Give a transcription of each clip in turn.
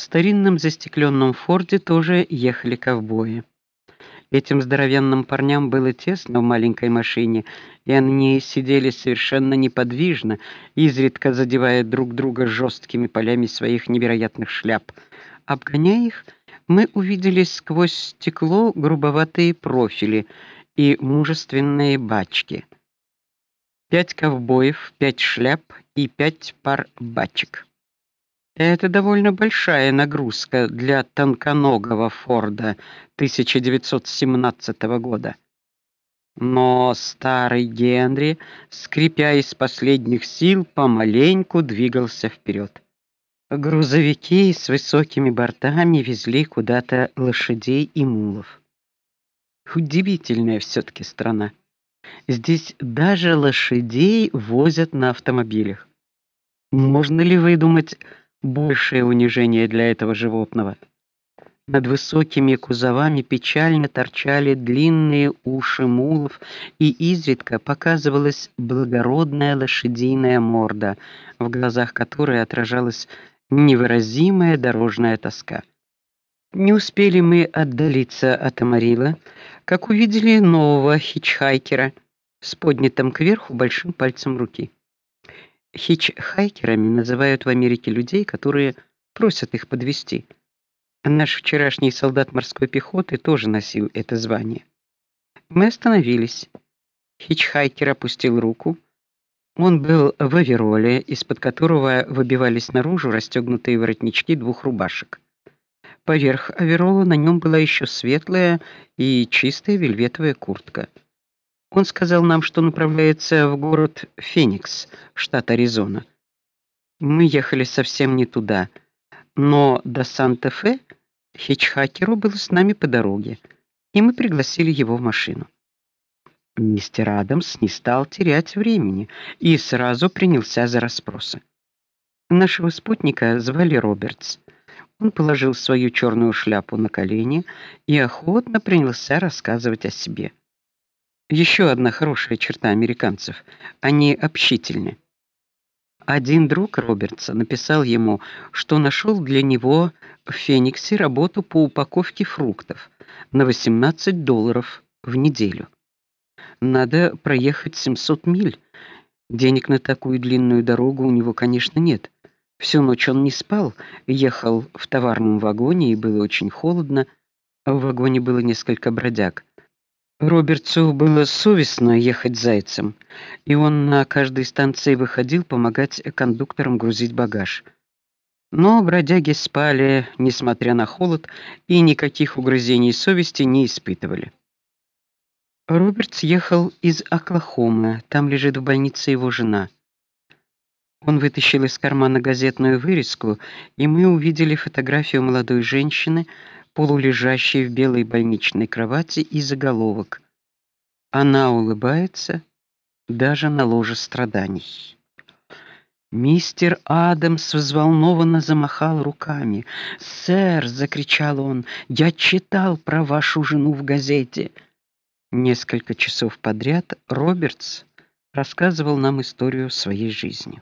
В старинном застекленном форде тоже ехали ковбои. Этим здоровенным парням было тесно в маленькой машине, и они сидели совершенно неподвижно, изредка задевая друг друга жесткими полями своих невероятных шляп. Обгоняя их, мы увидели сквозь стекло грубоватые профили и мужественные бачки. Пять ковбоев, пять шляп и пять пар бачек. Это довольно большая нагрузка для тонконогого Форда 1917 года. Но старый Генри, скрипя из последних сил, помаленьку двигался вперед. Грузовики с высокими бортами везли куда-то лошадей и мулов. Удивительная все таки страна. Здесь даже лошадей возят на автомобилях. Можно ли выдумать большее унижение для этого животного. Над высокими кузовами печально торчали длинные уши мулов, и изредка показывалась благородная лошадиная морда, в глазах которой отражалась невыразимая дорожная тоска. Не успели мы отдалиться от Амарила, как увидели нового хичхайкера с поднятым кверху большим пальцем руки. Хичхайкерами называют в Америке людей, которые просят их подвести. Наш вчерашний солдат морской пехоты тоже носил это звание. Мы остановились. Хичхайкер опустил руку. Он был в овероле, из-под которого выбивались наружу расстегнутые воротнички двух рубашек. Поверх оверола на нем была еще светлая и чистая вельветовая куртка. Он сказал нам, что направляется в город Феникс, штат Аризона. Мы ехали совсем не туда, но до Санта-Фе хичхакеру было с нами по дороге, и мы пригласили его в машину. Мистер Адамс не стал терять времени и сразу принялся за расспросы. Нашего спутника звали Робертс. Он положил свою черную шляпу на колени и охотно принялся рассказывать о себе. Еще одна хорошая черта американцев они общительны. Один друг Робертса написал ему, что нашел для него в Фениксе работу по упаковке фруктов на 18 долларов в неделю. Надо проехать 700 миль. Денег на такую длинную дорогу у него, конечно, нет. Всю ночь он не спал, ехал в товарном вагоне и было очень холодно. В вагоне было несколько бродяг. Робертсу было совестно ехать зайцем, и он на каждой станции выходил помогать кондукторам грузить багаж. Но бродяги спали, несмотря на холод, и никаких угрызений совести не испытывали. Робертс ехал из Оклахомы, там лежит в больнице его жена. Он вытащил из кармана газетную вырезку, и мы увидели фотографию молодой женщины, полулежащей в белой больничной кровати и заголовок: Она улыбается даже на ложе страданий. Мистер Адамс взволнованно замахал руками. "Сэр", закричал он. "Я читал про вашу жену в газете". Несколько часов подряд Робертс рассказывал нам историю своей жизни.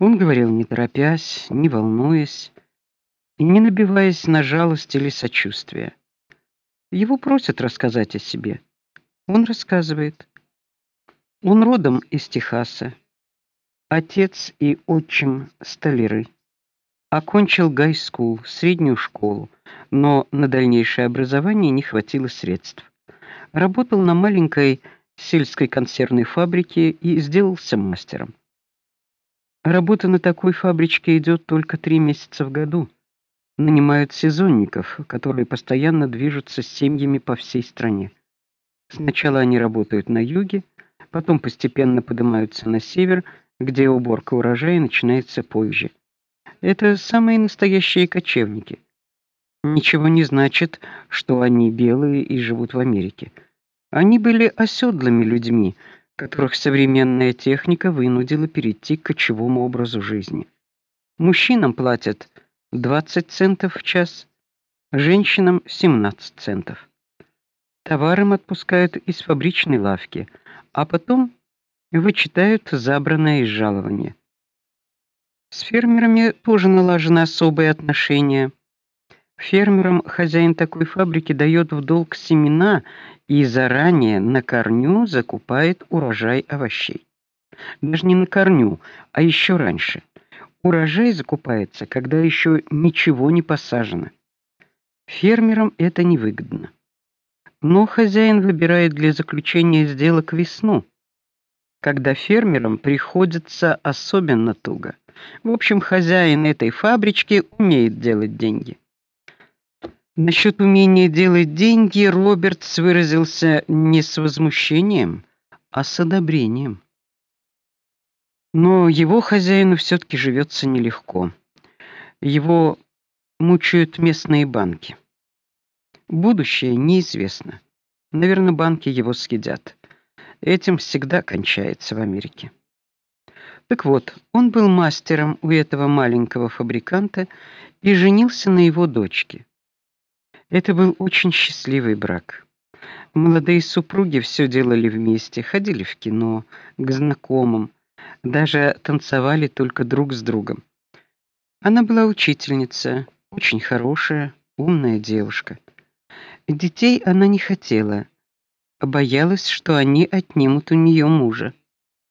Он говорил не торопясь, не волнуясь, не набиваясь на жалость или сочувствие. Его просят рассказать о себе. Он рассказывает. Он родом из Техаса. Отец и отчим столяры. Окончил гайскул, среднюю школу, но на дальнейшее образование не хватило средств. Работал на маленькой сельской консервной фабрике и сделался мастером. Работа на такой фабричке идет только три месяца в году нанимают сезонников, которые постоянно движутся с семьями по всей стране. Сначала они работают на юге, потом постепенно поднимаются на север, где уборка урожая начинается позже. Это самые настоящие кочевники. Ничего не значит, что они белые и живут в Америке. Они были оседлыми людьми, которых современная техника вынудила перейти к кочевому образу жизни. Мужчинам платят 20 центов в час, женщинам 17 центов. Товар им отпускают из фабричной лавки, а потом вычитают забранное из жалования. С фермерами тоже налажены особые отношения. Фермерам хозяин такой фабрики дает в долг семена и заранее на корню закупает урожай овощей. Даже не на корню, а еще раньше. Урожай закупается, когда еще ничего не посажено. Фермерам это невыгодно. Но хозяин выбирает для заключения сделок весну, когда фермерам приходится особенно туго. В общем, хозяин этой фабрички умеет делать деньги. Насчет умения делать деньги Робертс выразился не с возмущением, а с одобрением. Но его хозяину все таки живется нелегко. Его мучают местные банки. Будущее неизвестно. Наверное, банки его съедят. Этим всегда кончается в Америке. Так вот, он был мастером у этого маленького фабриканта и женился на его дочке. Это был очень счастливый брак. Молодые супруги все делали вместе, ходили в кино, к знакомым, даже танцевали только друг с другом. Она была учительница, очень хорошая, умная девушка. Детей она не хотела, боялась, что они отнимут у нее мужа.